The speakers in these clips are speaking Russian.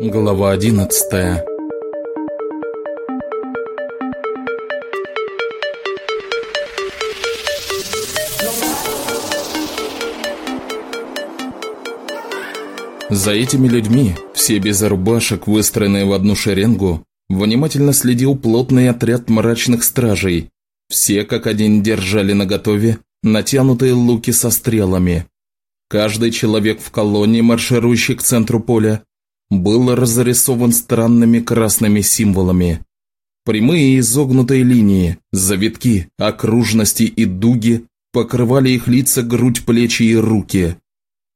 Глава одиннадцатая За этими людьми, все без рубашек, выстроенные в одну шеренгу, внимательно следил плотный отряд мрачных стражей. Все как один держали наготове натянутые луки со стрелами. Каждый человек в колонне, марширующий к центру поля, был разрисован странными красными символами. Прямые изогнутые линии, завитки, окружности и дуги покрывали их лица, грудь, плечи и руки.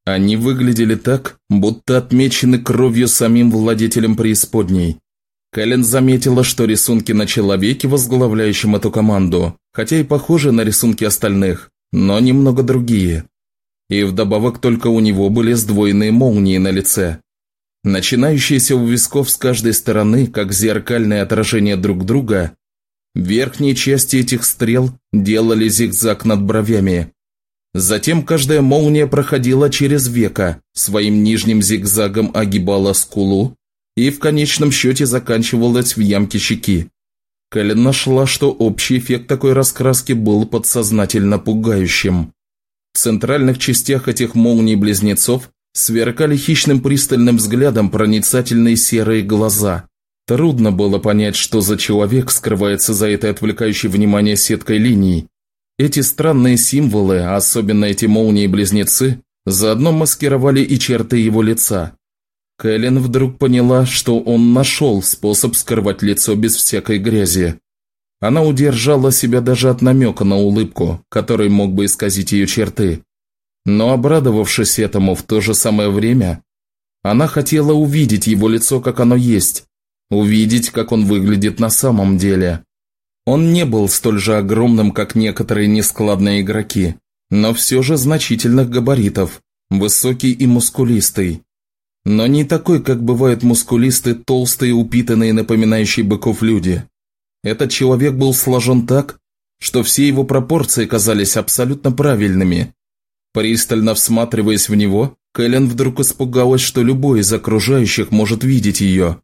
Они выглядели так, будто отмечены кровью самим владетелем преисподней. Кэлен заметила, что рисунки на человеке, возглавляющем эту команду, хотя и похожи на рисунки остальных, но немного другие. И вдобавок только у него были сдвоенные молнии на лице, начинающиеся у висков с каждой стороны, как зеркальное отражение друг друга, верхние части этих стрел делали зигзаг над бровями, Затем каждая молния проходила через века, своим нижним зигзагом огибала скулу и в конечном счете заканчивалась в ямке щеки. Кэлен нашла, что общий эффект такой раскраски был подсознательно пугающим. В центральных частях этих молний-близнецов сверкали хищным пристальным взглядом проницательные серые глаза. Трудно было понять, что за человек скрывается за этой отвлекающей внимание сеткой линий, эти странные символы, особенно эти молнии-близнецы, заодно маскировали и черты его лица. Кэлен вдруг поняла, что он нашел способ скрывать лицо без всякой грязи. Она удержала себя даже от намека на улыбку, который мог бы исказить ее черты. Но обрадовавшись этому в то же самое время, она хотела увидеть его лицо, как оно есть, увидеть, как он выглядит на самом деле. Он не был столь же огромным, как некоторые нескладные игроки, но все же значительных габаритов, высокий и мускулистый. Но не такой, как бывают мускулисты, толстые, упитанные, напоминающие быков люди. Этот человек был сложен так, что все его пропорции казались абсолютно правильными. Пристально всматриваясь в него, Кэлен вдруг испугалась, что любой из окружающих может видеть ее.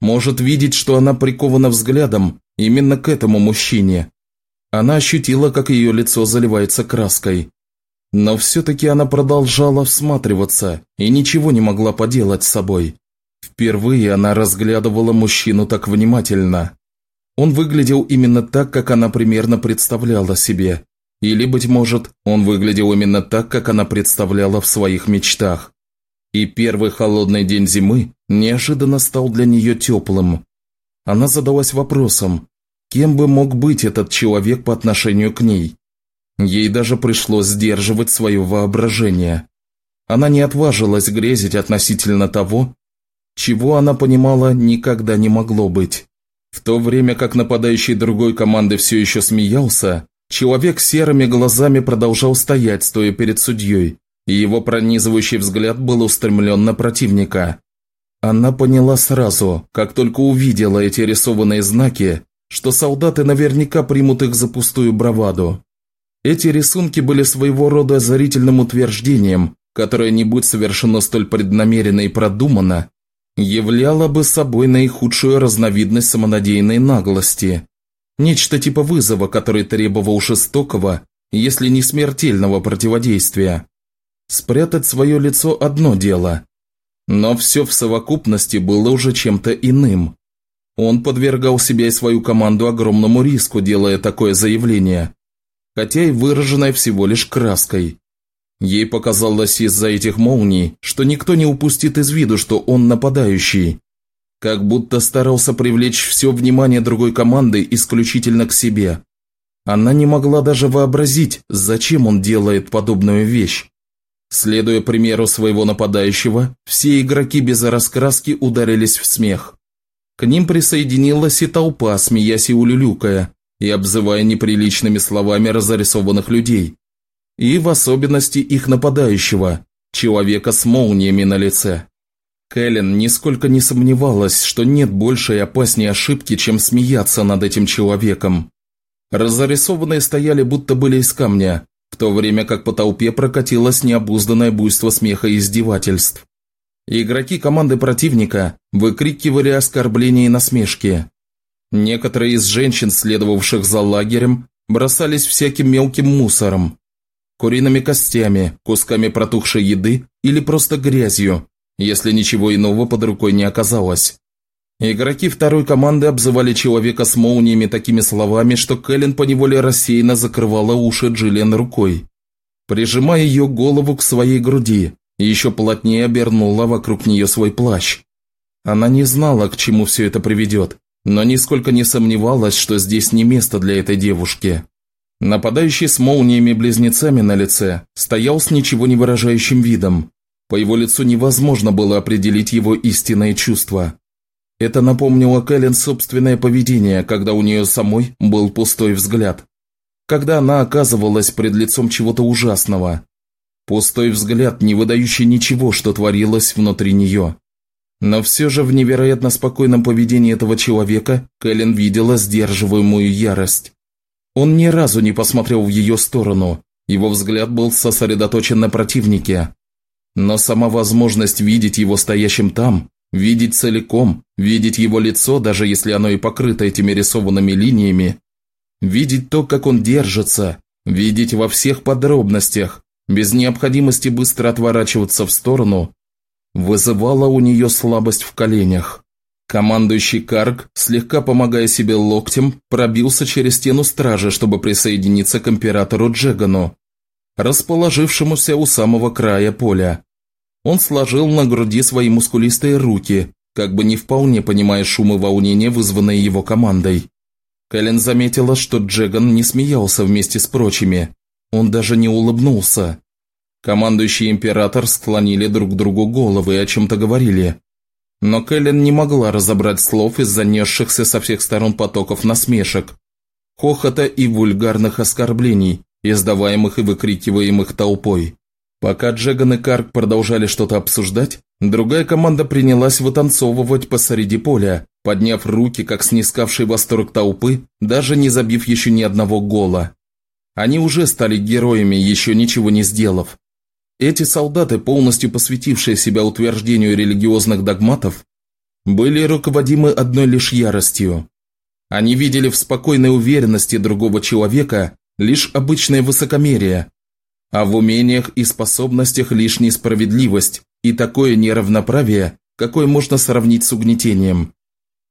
Может видеть, что она прикована взглядом Именно к этому мужчине. Она ощутила, как ее лицо заливается краской. Но все-таки она продолжала всматриваться и ничего не могла поделать с собой. Впервые она разглядывала мужчину так внимательно. Он выглядел именно так, как она примерно представляла себе. Или, быть может, он выглядел именно так, как она представляла в своих мечтах. И первый холодный день зимы неожиданно стал для нее теплым. Она задалась вопросом, кем бы мог быть этот человек по отношению к ней. Ей даже пришлось сдерживать свое воображение. Она не отважилась грезить относительно того, чего она понимала никогда не могло быть. В то время как нападающий другой команды все еще смеялся, человек серыми глазами продолжал стоять, стоя перед судьей, и его пронизывающий взгляд был устремлен на противника. Она поняла сразу, как только увидела эти рисованные знаки, что солдаты наверняка примут их за пустую браваду. Эти рисунки были своего рода озарительным утверждением, которое, не будь совершено столь преднамеренно и продуманно, являло бы собой наихудшую разновидность самонадеянной наглости. Нечто типа вызова, который требовал жестокого, если не смертельного противодействия. Спрятать свое лицо – одно дело, но все в совокупности было уже чем-то иным. Он подвергал себя и свою команду огромному риску, делая такое заявление, хотя и выраженное всего лишь краской. Ей показалось из-за этих молний, что никто не упустит из виду, что он нападающий. Как будто старался привлечь все внимание другой команды исключительно к себе. Она не могла даже вообразить, зачем он делает подобную вещь. Следуя примеру своего нападающего, все игроки без раскраски ударились в смех. К ним присоединилась и толпа, смеясь и улюлюкая, и обзывая неприличными словами разрисованных людей. И в особенности их нападающего, человека с молниями на лице. Кэлен нисколько не сомневалась, что нет большей и опасней ошибки, чем смеяться над этим человеком. Разрисованные стояли будто были из камня, в то время как по толпе прокатилось необузданное буйство смеха и издевательств. Игроки команды противника выкрикивали оскорбления и насмешки. Некоторые из женщин, следовавших за лагерем, бросались всяким мелким мусором, куриными костями, кусками протухшей еды или просто грязью, если ничего иного под рукой не оказалось. Игроки второй команды обзывали человека с молниями такими словами, что Кэлен поневоле рассеянно закрывала уши Джиллиан рукой, прижимая ее голову к своей груди и еще плотнее обернула вокруг нее свой плащ. Она не знала, к чему все это приведет, но нисколько не сомневалась, что здесь не место для этой девушки. Нападающий с молниями-близнецами на лице стоял с ничего не выражающим видом. По его лицу невозможно было определить его истинные чувства. Это напомнило Кэлен собственное поведение, когда у нее самой был пустой взгляд. Когда она оказывалась пред лицом чего-то ужасного. Пустой взгляд, не выдающий ничего, что творилось внутри нее. Но все же в невероятно спокойном поведении этого человека Кэлен видела сдерживаемую ярость. Он ни разу не посмотрел в ее сторону, его взгляд был сосредоточен на противнике. Но сама возможность видеть его стоящим там, видеть целиком, видеть его лицо, даже если оно и покрыто этими рисованными линиями, видеть то, как он держится, видеть во всех подробностях, без необходимости быстро отворачиваться в сторону, вызывало у нее слабость в коленях. Командующий Карг, слегка помогая себе локтем, пробился через стену стражи, чтобы присоединиться к императору Джегану, расположившемуся у самого края поля. Он сложил на груди свои мускулистые руки, как бы не вполне понимая шум и волнение, вызванные его командой. Кэлен заметила, что Джеган не смеялся вместе с прочими. Он даже не улыбнулся. Командующий император склонили друг другу головы и о чем-то говорили. Но Кэлен не могла разобрать слов из занесшихся со всех сторон потоков насмешек, хохота и вульгарных оскорблений, издаваемых и выкрикиваемых толпой. Пока Джеган и Карк продолжали что-то обсуждать, другая команда принялась вытанцовывать посреди поля, подняв руки, как снискавший восторг толпы, даже не забив еще ни одного гола. Они уже стали героями, еще ничего не сделав. Эти солдаты, полностью посвятившие себя утверждению религиозных догматов, были руководимы одной лишь яростью. Они видели в спокойной уверенности другого человека лишь обычное высокомерие, а в умениях и способностях лишь несправедливость и такое неравноправие, какое можно сравнить с угнетением.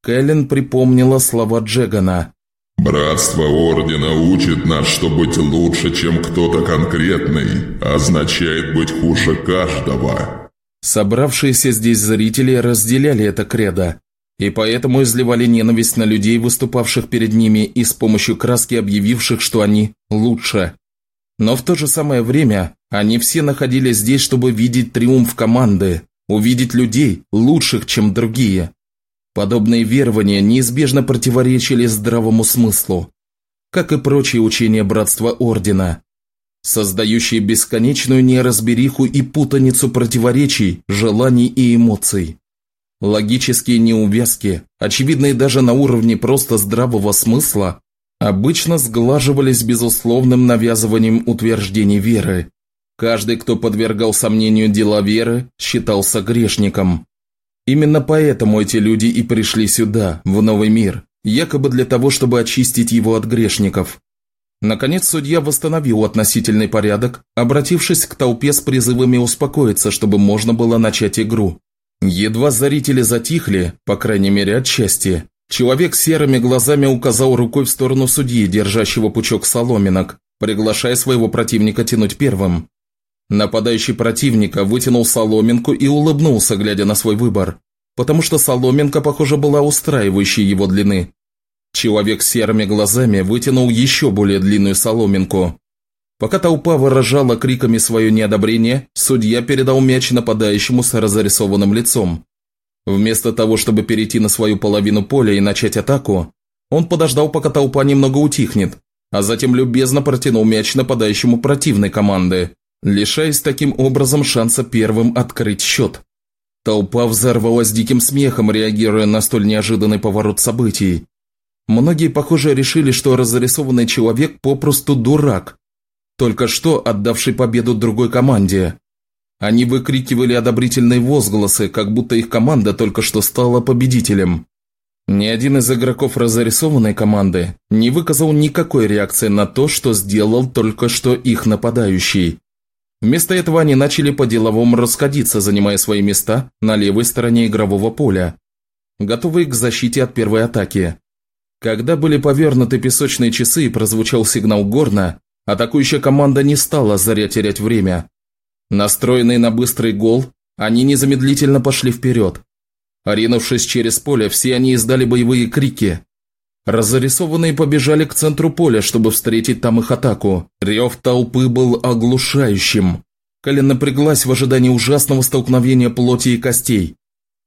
Кэлен припомнила слова Джегана Братство Ордена учит нас, что быть лучше, чем кто-то конкретный, означает быть хуже каждого. Собравшиеся здесь зрители разделяли это кредо, и поэтому изливали ненависть на людей, выступавших перед ними и с помощью краски объявивших, что они лучше. Но в то же самое время они все находились здесь, чтобы видеть триумф команды, увидеть людей, лучших, чем другие. Подобные верования неизбежно противоречили здравому смыслу, как и прочие учения Братства Ордена, создающие бесконечную неразбериху и путаницу противоречий, желаний и эмоций. Логические неувязки, очевидные даже на уровне просто здравого смысла, обычно сглаживались безусловным навязыванием утверждений веры. Каждый, кто подвергал сомнению дела веры, считался грешником. Именно поэтому эти люди и пришли сюда, в новый мир, якобы для того, чтобы очистить его от грешников. Наконец судья восстановил относительный порядок, обратившись к толпе с призывами успокоиться, чтобы можно было начать игру. Едва зрители затихли, по крайней мере от счастья, человек серыми глазами указал рукой в сторону судьи, держащего пучок соломинок, приглашая своего противника тянуть первым. Нападающий противника вытянул соломинку и улыбнулся, глядя на свой выбор, потому что соломинка, похоже, была устраивающей его длины. Человек с серыми глазами вытянул еще более длинную соломинку. Пока толпа выражала криками свое неодобрение, судья передал мяч нападающему с разрисованным лицом. Вместо того, чтобы перейти на свою половину поля и начать атаку, он подождал, пока толпа немного утихнет, а затем любезно протянул мяч нападающему противной команды лишаясь таким образом шанса первым открыть счет. Толпа взорвалась диким смехом, реагируя на столь неожиданный поворот событий. Многие, похоже, решили, что разрисованный человек попросту дурак. только что отдавший победу другой команде. Они выкрикивали одобрительные возгласы, как будто их команда только что стала победителем. Ни один из игроков разрисованной команды не выказал никакой реакции на то, что сделал только что их нападающий. Вместо этого они начали по-деловому расходиться, занимая свои места на левой стороне игрового поля, готовые к защите от первой атаки. Когда были повернуты песочные часы и прозвучал сигнал горна, атакующая команда не стала зря терять время. Настроенные на быстрый гол, они незамедлительно пошли вперед. Оринувшись через поле, все они издали боевые крики. Разрисованные побежали к центру поля, чтобы встретить там их атаку. Рев толпы был оглушающим. Калин напряглась в ожидании ужасного столкновения плоти и костей.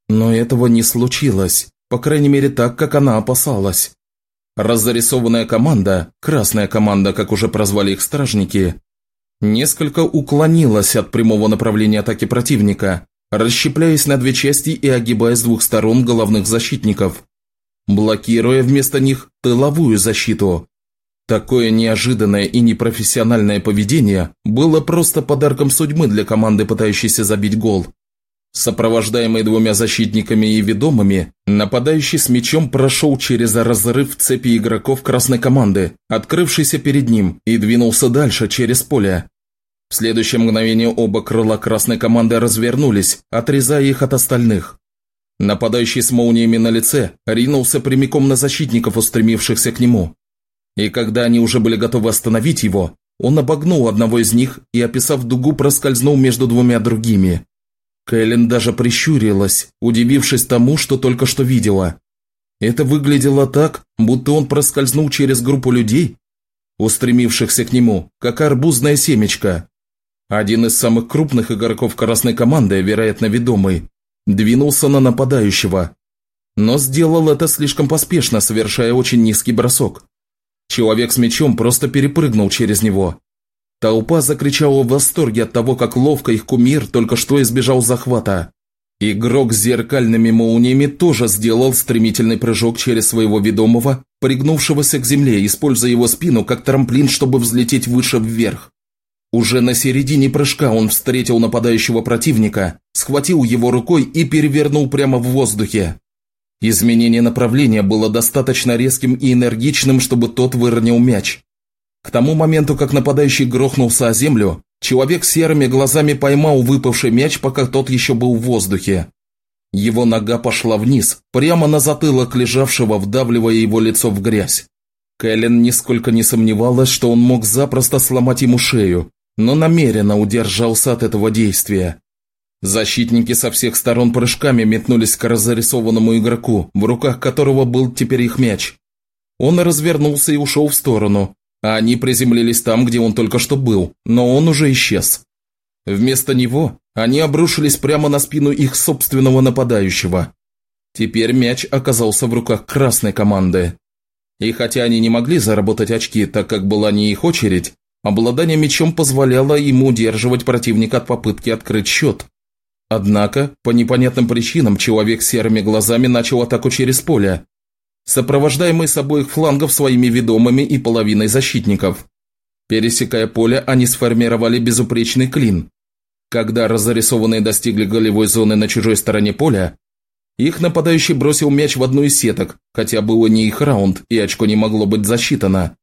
Но этого не случилось, по крайней мере так, как она опасалась. Разрисованная команда, красная команда, как уже прозвали их стражники, несколько уклонилась от прямого направления атаки противника, расщепляясь на две части и огибая с двух сторон головных защитников, блокируя вместо них тыловую защиту. Такое неожиданное и непрофессиональное поведение было просто подарком судьбы для команды, пытающейся забить гол. Сопровождаемый двумя защитниками и ведомыми, нападающий с мячом прошел через разрыв цепи игроков красной команды, открывшийся перед ним, и двинулся дальше через поле. В следующее мгновение оба крыла красной команды развернулись, отрезая их от остальных. Нападающий с молниями на лице ринулся прямиком на защитников, устремившихся к нему. И когда они уже были готовы остановить его, он обогнул одного из них и, описав дугу, проскользнул между двумя другими. Кэлен даже прищурилась, удивившись тому, что только что видела. Это выглядело так, будто он проскользнул через группу людей, устремившихся к нему, как арбузное семечко. Один из самых крупных игроков красной команды, вероятно, ведомый, двинулся на нападающего. Но сделал это слишком поспешно, совершая очень низкий бросок. Человек с мечом просто перепрыгнул через него. Толпа закричала в восторге от того, как ловко их кумир только что избежал захвата. Игрок с зеркальными молниями тоже сделал стремительный прыжок через своего ведомого, пригнувшегося к земле, используя его спину как трамплин, чтобы взлететь выше вверх. Уже на середине прыжка он встретил нападающего противника, схватил его рукой и перевернул прямо в воздухе. Изменение направления было достаточно резким и энергичным, чтобы тот выронил мяч. К тому моменту, как нападающий грохнулся о землю, человек серыми глазами поймал выпавший мяч, пока тот еще был в воздухе. Его нога пошла вниз, прямо на затылок лежавшего, вдавливая его лицо в грязь. Кэлен нисколько не сомневалась, что он мог запросто сломать ему шею, но намеренно удержался от этого действия. Защитники со всех сторон прыжками метнулись к разрисованному игроку, в руках которого был теперь их мяч. Он развернулся и ушел в сторону, а они приземлились там, где он только что был, но он уже исчез. Вместо него они обрушились прямо на спину их собственного нападающего. Теперь мяч оказался в руках красной команды. И хотя они не могли заработать очки, так как была не их очередь, Обладание мечом позволяло ему удерживать противника от попытки открыть счет. Однако, по непонятным причинам, человек с серыми глазами начал атаку через поле, сопровождаемый с обоих флангов своими ведомыми и половиной защитников. Пересекая поле, они сформировали безупречный клин. Когда разрисованные достигли голевой зоны на чужой стороне поля, их нападающий бросил мяч в одну из сеток, хотя было не их раунд и очко не могло быть засчитано.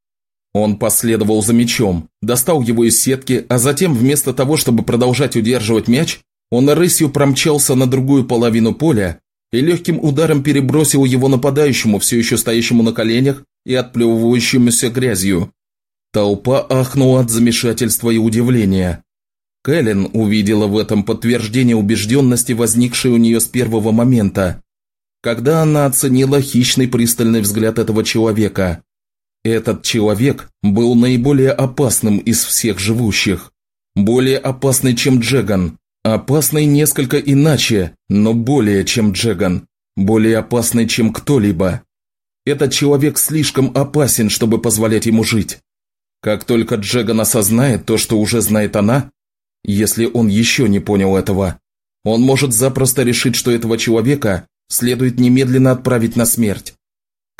Он последовал за мячом, достал его из сетки, а затем вместо того, чтобы продолжать удерживать мяч, он рысью промчался на другую половину поля и легким ударом перебросил его нападающему, все еще стоящему на коленях и отплевывающемуся грязью. Толпа ахнула от замешательства и удивления. Кэлен увидела в этом подтверждение убежденности, возникшей у нее с первого момента, когда она оценила хищный пристальный взгляд этого человека. Этот человек был наиболее опасным из всех живущих. Более опасный, чем Джеган. Опасный несколько иначе, но более, чем Джеган. Более опасный, чем кто-либо. Этот человек слишком опасен, чтобы позволять ему жить. Как только Джеган осознает то, что уже знает она, если он еще не понял этого, он может запросто решить, что этого человека следует немедленно отправить на смерть.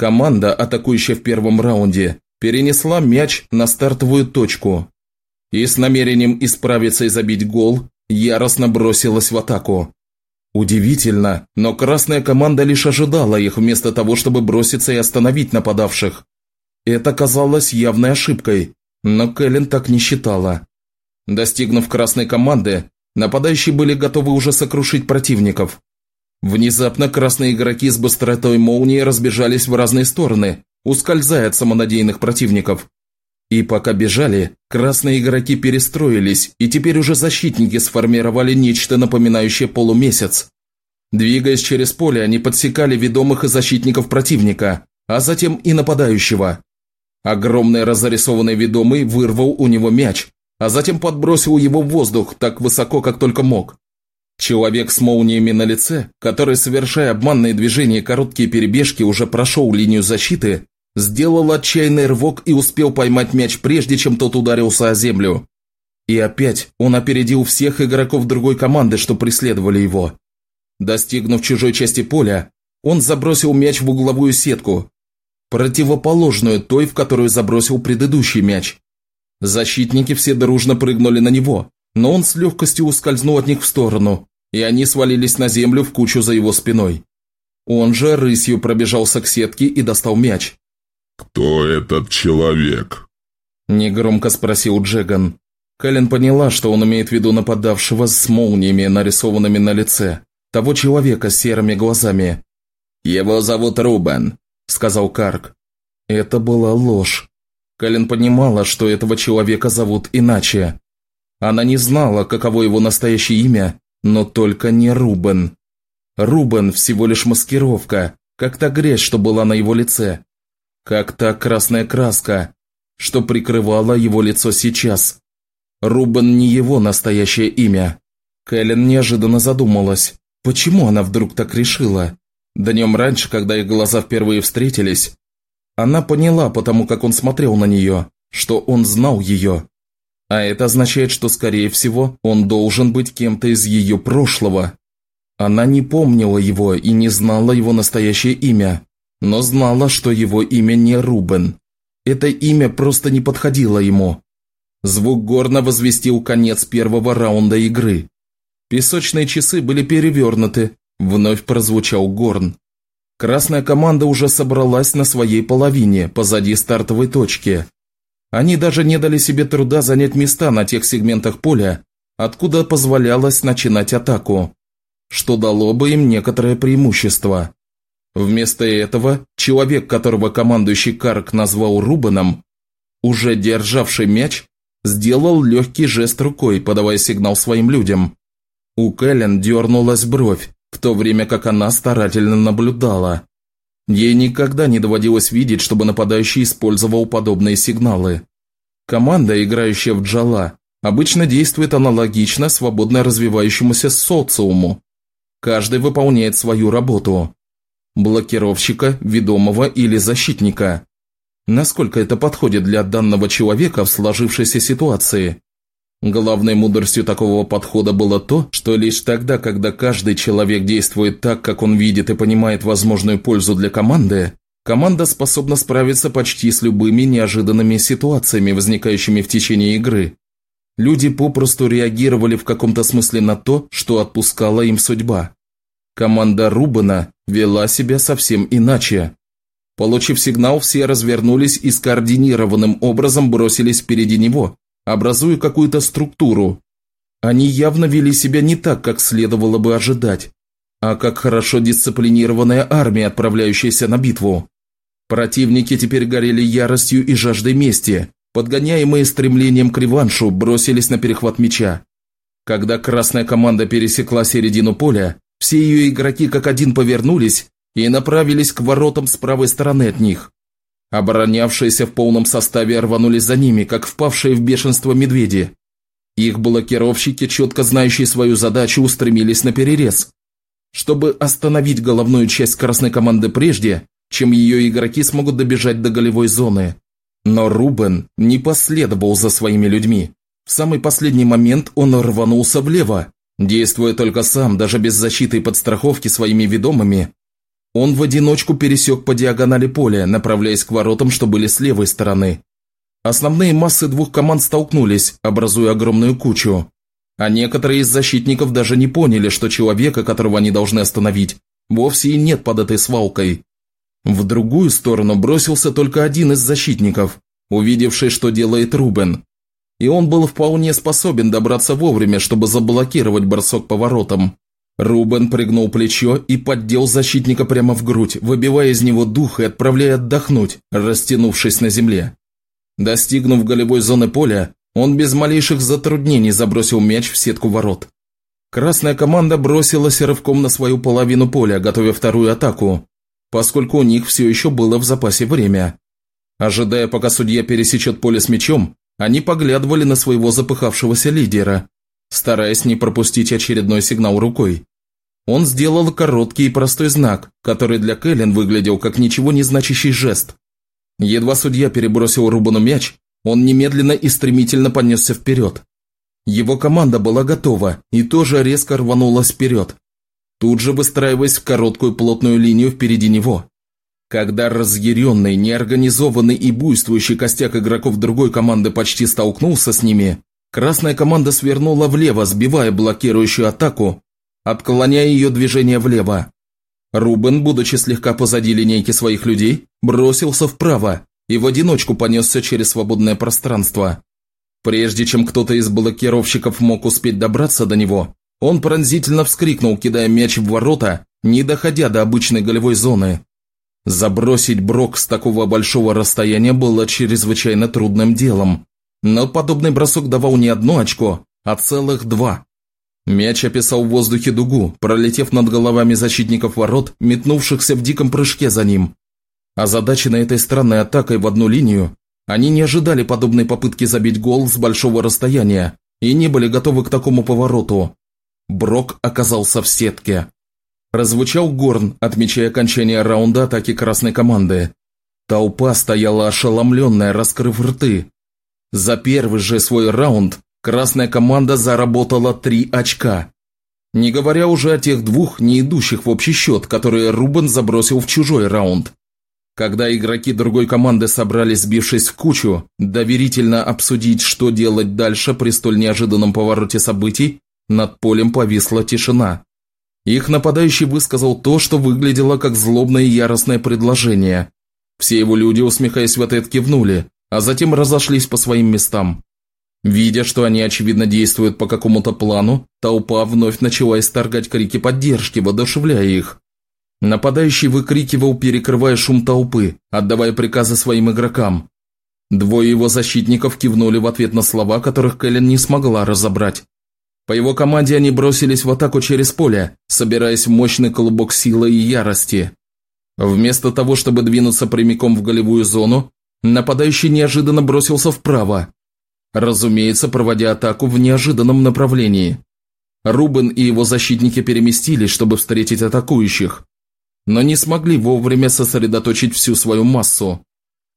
Команда, атакующая в первом раунде, перенесла мяч на стартовую точку. и с намерением исправиться и забить гол, яростно бросилась в атаку. Удивительно, но красная команда лишь ожидала их вместо того, чтобы броситься и остановить нападавших. Это казалось явной ошибкой, но Кэлен так не считала. Достигнув красной команды, нападающие были готовы уже сокрушить противников. Внезапно красные игроки с быстротой молнии разбежались в разные стороны, ускользая от самонадеянных противников. И пока бежали, красные игроки перестроились, и теперь уже защитники сформировали нечто напоминающее полумесяц. Двигаясь через поле, они подсекали ведомых и защитников противника, а затем и нападающего. Огромный разрисованный ведомый вырвал у него мяч, а затем подбросил его в воздух так высоко, как только мог. Человек с молниями на лице, который, совершая обманные движения и короткие перебежки, уже прошел линию защиты, сделал отчаянный рывок и успел поймать мяч прежде, чем тот ударился о землю. И опять он опередил всех игроков другой команды, что преследовали его. Достигнув чужой части поля, он забросил мяч в угловую сетку, противоположную той, в которую забросил предыдущий мяч. Защитники все дружно прыгнули на него, но он с легкостью ускользнул от них в сторону, и они свалились на землю в кучу за его спиной. Он же рысью пробежался к сетке и достал мяч. «Кто этот человек?» Негромко спросил Джеган. Кэлен поняла, что он имеет в виду нападавшего с молниями, нарисованными на лице. Того человека с серыми глазами. «Его зовут Рубен», – сказал Карк. Это была ложь. Кэлен понимала, что этого человека зовут иначе. Она не знала, каково его настоящее имя, но только не Рубен. Рубен всего лишь маскировка, как та грязь, что была на его лице. Как та красная краска, что прикрывала его лицо сейчас. Рубен не его настоящее имя. Кэлен неожиданно задумалась, почему она вдруг так решила. Днем раньше, когда их глаза впервые встретились, она поняла, потому как он смотрел на нее, что он знал ее. А это означает, что, скорее всего, он должен быть кем-то из ее прошлого. Она не помнила его и не знала его настоящее имя, но знала, что его имя не Рубен. Это имя просто не подходило ему. Звук горна возвестил конец первого раунда игры. Песочные часы были перевернуты, вновь прозвучал горн. Красная команда уже собралась на своей половине, позади стартовой точки, они даже не дали себе труда занять места на тех сегментах поля, откуда позволялось начинать атаку, что дало бы им некоторое преимущество. Вместо этого человек, которого командующий Карк назвал Рубаном, уже державший мяч, сделал легкий жест рукой, подавая сигнал своим людям. У Кэлен дернулась бровь, в то время как она старательно наблюдала. Ей никогда не доводилось видеть, чтобы нападающий использовал подобные сигналы. Команда, играющая в джала, обычно действует аналогично свободно развивающемуся социуму. Каждый выполняет свою работу. Блокировщика, ведомого или защитника. Насколько это подходит для данного человека в сложившейся ситуации? Главной мудростью такого подхода было то, что лишь тогда, когда каждый человек действует так, как он видит и понимает возможную пользу для команды, команда способна справиться почти с любыми неожиданными ситуациями, возникающими в течение игры. Люди попросту реагировали в каком-то смысле на то, что отпускала им судьба. Команда Рубана вела себя совсем иначе. Получив сигнал, все развернулись и скоординированным образом бросились впереди него, образуя какую-то структуру. Они явно вели себя не так, как следовало бы ожидать, а как хорошо дисциплинированная армия, отправляющаяся на битву. Противники теперь горели яростью и жаждой мести, подгоняемые стремлением к реваншу, бросились на перехват мяча. Когда красная команда пересекла середину поля, все ее игроки как один повернулись и направились к воротам с правой стороны от них. Оборонявшиеся в полном составе рванулись за ними, как впавшие в бешенство медведи. Их блокировщики, четко знающие свою задачу, устремились на перерез. Чтобы остановить головную часть красной команды прежде, чем ее игроки смогут добежать до голевой зоны. Но Рубен не последовал за своими людьми. В самый последний момент он рванулся влево, действуя только сам, даже без защиты и подстраховки своими ведомыми, он в одиночку пересек по диагонали поля, направляясь к воротам, что были с левой стороны. Основные массы двух команд столкнулись, образуя огромную кучу. А некоторые из защитников даже не поняли, что человека, которого они должны остановить, вовсе и нет под этой свалкой. В другую сторону бросился только один из защитников, увидевший, что делает Рубен. И он был вполне способен добраться вовремя, чтобы заблокировать бросок поворотом. Рубен пригнул плечо и поддел защитника прямо в грудь, выбивая из него дух и отправляя отдохнуть, растянувшись на земле. Достигнув голевой зоны поля, он без малейших затруднений забросил мяч в сетку ворот. Красная команда бросилась рывком на свою половину поля, готовя вторую атаку, поскольку у них все еще было в запасе время. Ожидая, пока судья пересечет поле с мячом, они поглядывали на своего запыхавшегося лидера, стараясь не пропустить очередной сигнал рукой. Он сделал короткий и простой знак, который для Кэлен выглядел как ничего не значащий жест. Едва судья перебросил Рубану мяч, он немедленно и стремительно понесся вперед. Его команда была готова и тоже резко рванулась вперед, тут же выстраиваясь в короткую плотную линию впереди него. Когда разъяренный, неорганизованный и буйствующий костяк игроков другой команды почти столкнулся с ними, красная команда свернула влево, сбивая блокирующую атаку, отклоняя ее движение влево. Рубен, будучи слегка позади линейки своих людей, бросился вправо и в одиночку понесся через свободное пространство. Прежде чем кто-то из блокировщиков мог успеть добраться до него, он пронзительно вскрикнул, кидая мяч в ворота, не доходя до обычной голевой зоны. Забросить брок с такого большого расстояния было чрезвычайно трудным делом, но подобный бросок давал не одно очко, а целых два. Мяч описал в воздухе дугу, пролетев над головами защитников ворот, метнувшихся в диком прыжке за ним. А задачи на этой странной атакой в одну линию, они не ожидали подобной попытки забить гол с большого расстояния и не были готовы к такому повороту. Брок оказался в сетке. Прозвучал горн, отмечая окончание раунда атаки красной команды. Толпа стояла ошеломленная, раскрыв рты. За первый же свой раунд красная команда заработала три очка. Не говоря уже о тех двух, не идущих в общий счет, которые Рубен забросил в чужой раунд. Когда игроки другой команды собрались, сбившись в кучу, доверительно обсудить, что делать дальше при столь неожиданном повороте событий, над полем повисла тишина. Их нападающий высказал то, что выглядело как злобное и яростное предложение. Все его люди, усмехаясь в ответ, кивнули, а затем разошлись по своим местам. Видя, что они очевидно действуют по какому-то плану, толпа вновь начала исторгать крики поддержки, воодушевляя их. Нападающий выкрикивал, перекрывая шум толпы, отдавая приказы своим игрокам. Двое его защитников кивнули в ответ на слова, которых Кэлен не смогла разобрать. По его команде они бросились в атаку через поле, собираясь в мощный клубок силы и ярости. Вместо того, чтобы двинуться прямиком в голевую зону, нападающий неожиданно бросился вправо. Разумеется, проводя атаку в неожиданном направлении. Рубен и его защитники переместились, чтобы встретить атакующих, но не смогли вовремя сосредоточить всю свою массу.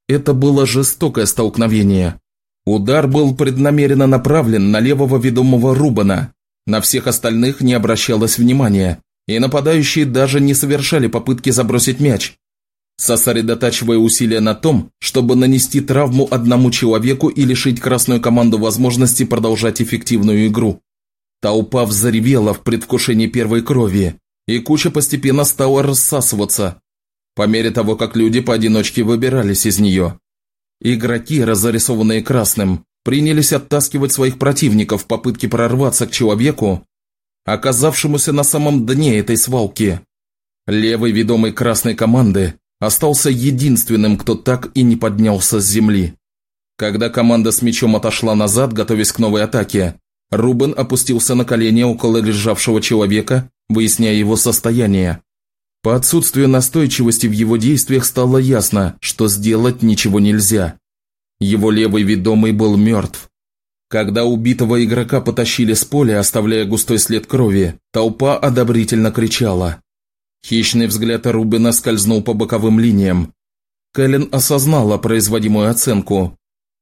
Это было жестокое столкновение. Удар был преднамеренно направлен на левого ведомого Рубана. На всех остальных не обращалось внимания, и нападающие даже не совершали попытки забросить мяч, сосредотачивая усилия на том, чтобы нанести травму одному человеку и лишить красную команду возможности продолжать эффективную игру. Толпа взревела в предвкушении первой крови, и куча постепенно стала рассасываться, по мере того, как люди поодиночке выбирались из нее. Игроки, разрисованные красным, принялись оттаскивать своих противников в попытке прорваться к человеку, оказавшемуся на самом дне этой свалки. Левый ведомый красной команды остался единственным, кто так и не поднялся с земли. Когда команда с мячом отошла назад, готовясь к новой атаке, Рубен опустился на колени около лежавшего человека, выясняя его состояние. По отсутствию настойчивости в его действиях стало ясно, что сделать ничего нельзя. Его левый ведомый был мертв. Когда убитого игрока потащили с поля, оставляя густой след крови, толпа одобрительно кричала. Хищный взгляд Рубина скользнул по боковым линиям. Кэлен осознала производимую оценку.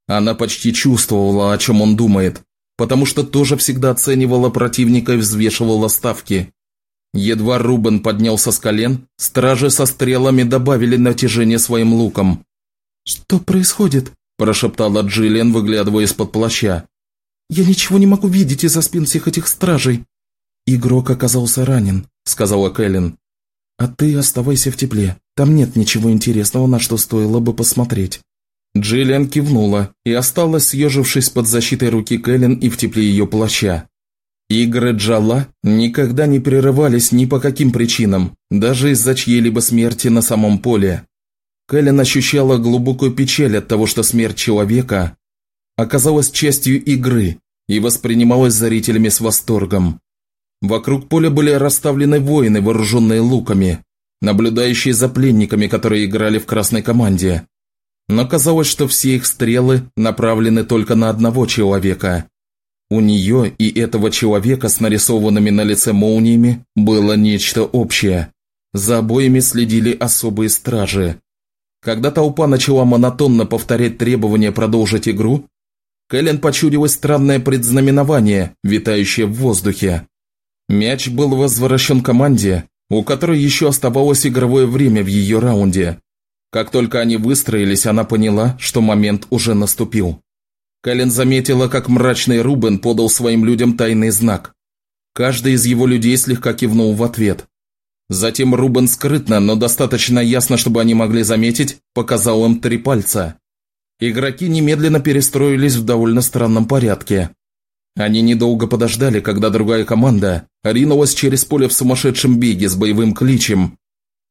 Она почти чувствовала, о чем он думает, потому что тоже всегда оценивала противника и взвешивала ставки. Едва Рубен поднялся с колен, стражи со стрелами добавили натяжение своим луком. «Что происходит?» – прошептала Джиллиан, выглядывая из-под плаща. «Я ничего не могу видеть из-за спин всех этих стражей». «Игрок оказался ранен», – сказала Кэлен. «А ты оставайся в тепле. Там нет ничего интересного, на что стоило бы посмотреть». Джиллиан кивнула и осталась, съежившись под защитой руки Кэлен и в тепле ее плаща. Игры Джала никогда не прерывались ни по каким причинам, даже из-за чьей-либо смерти на самом поле. Кэлен ощущала глубокую печаль от того, что смерть человека оказалась частью игры и воспринималась зрителями с восторгом. Вокруг поля были расставлены воины, вооруженные луками, наблюдающие за пленниками, которые играли в красной команде. Но казалось, что все их стрелы направлены только на одного человека. У нее и этого человека с нарисованными на лице молниями было нечто общее. За обоими следили особые стражи. Когда толпа начала монотонно повторять требования продолжить игру, Кэлен почудилось странное предзнаменование, витающее в воздухе. Мяч был возвращен команде, у которой еще оставалось игровое время в ее раунде. Как только они выстроились, она поняла, что момент уже наступил. Кэлен заметила, как мрачный Рубен подал своим людям тайный знак. Каждый из его людей слегка кивнул в ответ. Затем Рубен скрытно, но достаточно ясно, чтобы они могли заметить, показал им три пальца. Игроки немедленно перестроились в довольно странном порядке. Они недолго подождали, когда другая команда ринулась через поле в сумасшедшем беге с боевым кличем,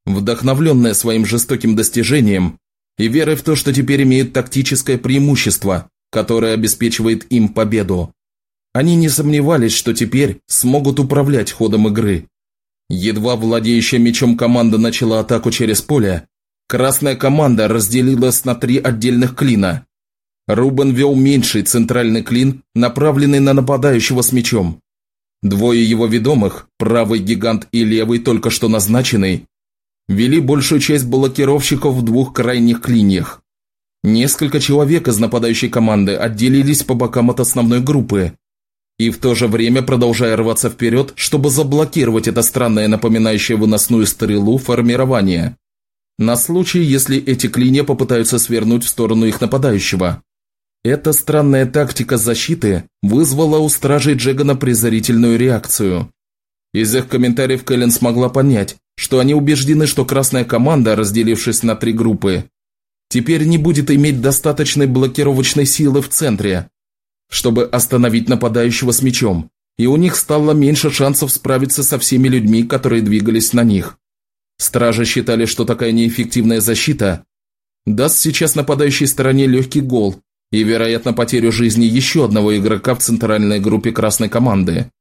вдохновленная своим жестоким достижением и верой в то, что теперь имеют тактическое преимущество, которое обеспечивает им победу. Они не сомневались, что теперь смогут управлять ходом игры. Едва владеющая мечом команда начала атаку через поле, красная команда разделилась на три отдельных клина. Рубен вел меньший центральный клин, направленный на нападающего с мечом. Двое его ведомых, правый гигант и левый только что назначенный, вели большую часть блокировщиков в двух крайних клиньях. Несколько человек из нападающей команды отделились по бокам от основной группы и в то же время продолжая рваться вперед, чтобы заблокировать это странное напоминающее выносную стрелу формирование. На случай, если эти клинья попытаются свернуть в сторону их нападающего. Эта странная тактика защиты вызвала у стражей Джегана презрительную реакцию. Из их комментариев Кэлен смогла понять, что они убеждены, что красная команда, разделившись на три группы, теперь не будет иметь достаточной блокировочной силы в центре, чтобы остановить нападающего с мечом, и у них стало меньше шансов справиться со всеми людьми, которые двигались на них. Стражи считали, что такая неэффективная защита даст сейчас нападающей стороне легкий гол и, вероятно, потерю жизни еще одного игрока в центральной группе красной команды.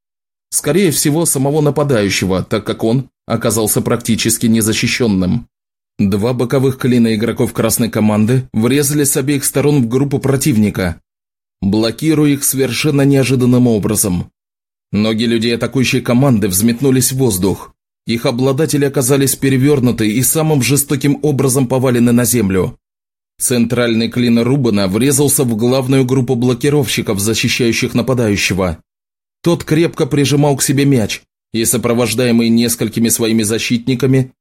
Скорее всего, самого нападающего, так как он оказался практически незащищенным. Два боковых клина игроков красной команды врезались с обеих сторон в группу противника, блокируя их совершенно неожиданным образом. Ноги людей атакующей команды взметнулись в воздух. Их обладатели оказались перевернуты и самым жестоким образом повалены на землю. Центральный клин Рубана врезался в главную группу блокировщиков, защищающих нападающего. Тот крепко прижимал к себе мяч и, сопровождаемый несколькими своими защитниками,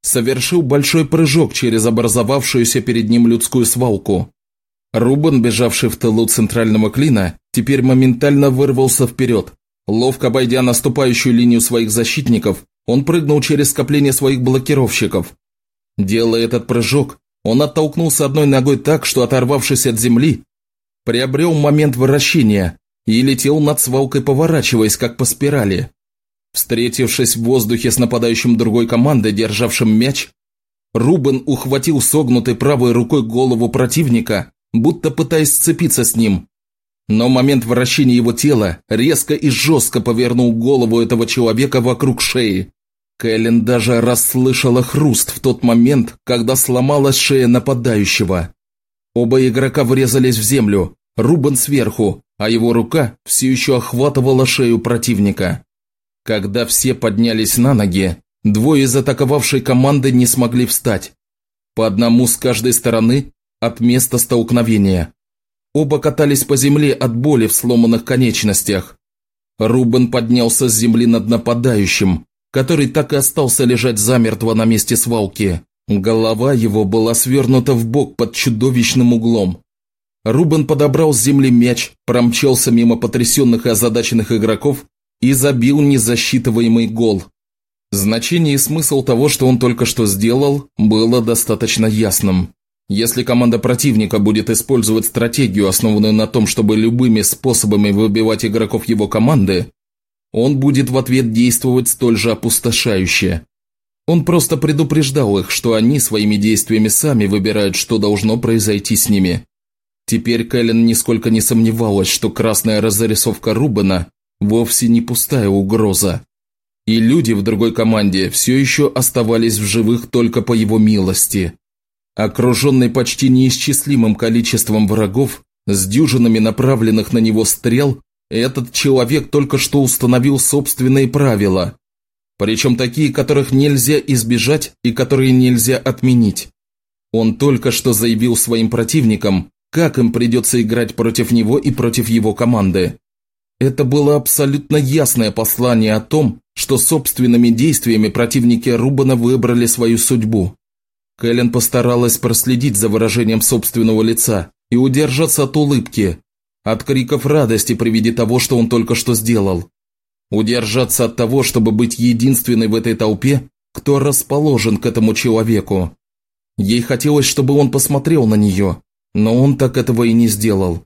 совершил большой прыжок через образовавшуюся перед ним людскую свалку. Рубан, бежавший в тылу центрального клина, теперь моментально вырвался вперед. Ловко обойдя наступающую линию своих защитников, он прыгнул через скопление своих блокировщиков. Делая этот прыжок, он оттолкнулся одной ногой так, что, оторвавшись от земли, приобрел момент вращения и летел над свалкой, поворачиваясь, как по спирали. Встретившись в воздухе с нападающим другой командой, державшим мяч, Рубен ухватил согнутой правой рукой голову противника, будто пытаясь сцепиться с ним. Но момент вращения его тела резко и жестко повернул голову этого человека вокруг шеи. Кэлен даже расслышала хруст в тот момент, когда сломалась шея нападающего. Оба игрока врезались в землю, Рубен сверху, а его рука все еще охватывала шею противника. Когда все поднялись на ноги, двое из атаковавшей команды не смогли встать. По одному с каждой стороны от места столкновения. Оба катались по земле от боли в сломанных конечностях. Рубен поднялся с земли над нападающим, который так и остался лежать замертво на месте свалки. Голова его была свернута в бок под чудовищным углом. Рубен подобрал с земли мяч, промчался мимо потрясенных и озадаченных игроков и забил незасчитываемый гол. Значение и смысл того, что он только что сделал, было достаточно ясным. Если команда противника будет использовать стратегию, основанную на том, чтобы любыми способами выбивать игроков его команды, он будет в ответ действовать столь же опустошающе. Он просто предупреждал их, что они своими действиями сами выбирают, что должно произойти с ними. Теперь Кэлен нисколько не сомневалась, что красная разрисовка Рубена вовсе не пустая угроза. И люди в другой команде все еще оставались в живых только по его милости. Окруженный почти неисчислимым количеством врагов, с дюжинами направленных на него стрел, этот человек только что установил собственные правила. Причем такие, которых нельзя избежать и которые нельзя отменить. Он только что заявил своим противникам, как им придется играть против него и против его команды. Это было абсолютно ясное послание о том, что собственными действиями противники Рубана выбрали свою судьбу. Кэлен постаралась проследить за выражением собственного лица и удержаться от улыбки, от криков радости при виде того, что он только что сделал. Удержаться от того, чтобы быть единственной в этой толпе, кто расположен к этому человеку. Ей хотелось, чтобы он посмотрел на нее, но он так этого и не сделал.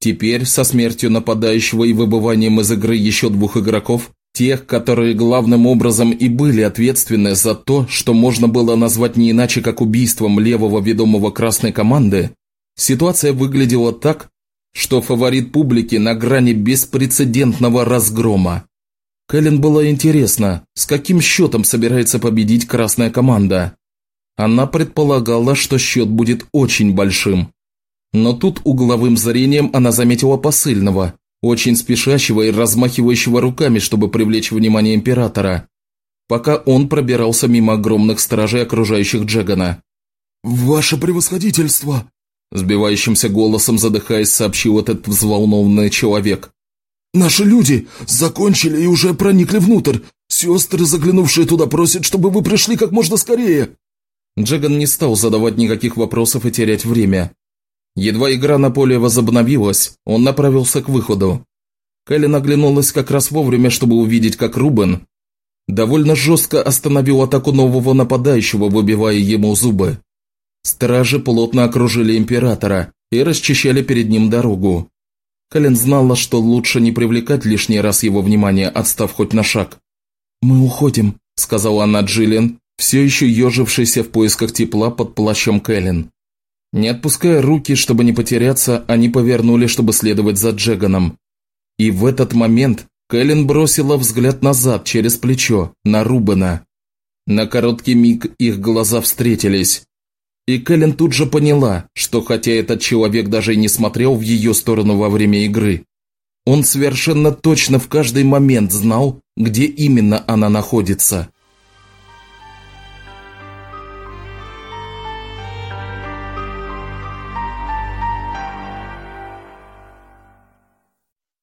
Теперь, со смертью нападающего и выбыванием из игры еще двух игроков, тех, которые главным образом и были ответственны за то, что можно было назвать не иначе как убийством левого ведомого красной команды, ситуация выглядела так, что фаворит публики на грани беспрецедентного разгрома. Кэлен было интересно, с каким счетом собирается победить красная команда. Она предполагала, что счет будет очень большим. Но тут угловым зрением она заметила посыльного, очень спешащего и размахивающего руками, чтобы привлечь внимание императора, пока он пробирался мимо огромных стражей, окружающих Джегана. «Ваше превосходительство!» Сбивающимся голосом задыхаясь, сообщил этот взволнованный человек. «Наши люди закончили и уже проникли внутрь. Сестры, заглянувшие туда, просят, чтобы вы пришли как можно скорее». Джеган не стал задавать никаких вопросов и терять время. Едва игра на поле возобновилась, он направился к выходу. Кэлен оглянулась как раз вовремя, чтобы увидеть, как Рубен довольно жестко остановил атаку нового нападающего, выбивая ему зубы. Стражи плотно окружили императора и расчищали перед ним дорогу. Кэлен знала, что лучше не привлекать лишний раз его внимание, отстав хоть на шаг. «Мы уходим», – сказала она Джиллиан, все еще ежившийся в поисках тепла под плащом Кэлен. Не отпуская руки, чтобы не потеряться, они повернули, чтобы следовать за Джеганом. И в этот момент Кэлен бросила взгляд назад через плечо, на Рубена. На короткий миг их глаза встретились. И Кэлен тут же поняла, что хотя этот человек даже и не смотрел в ее сторону во время игры, он совершенно точно в каждый момент знал, где именно она находится.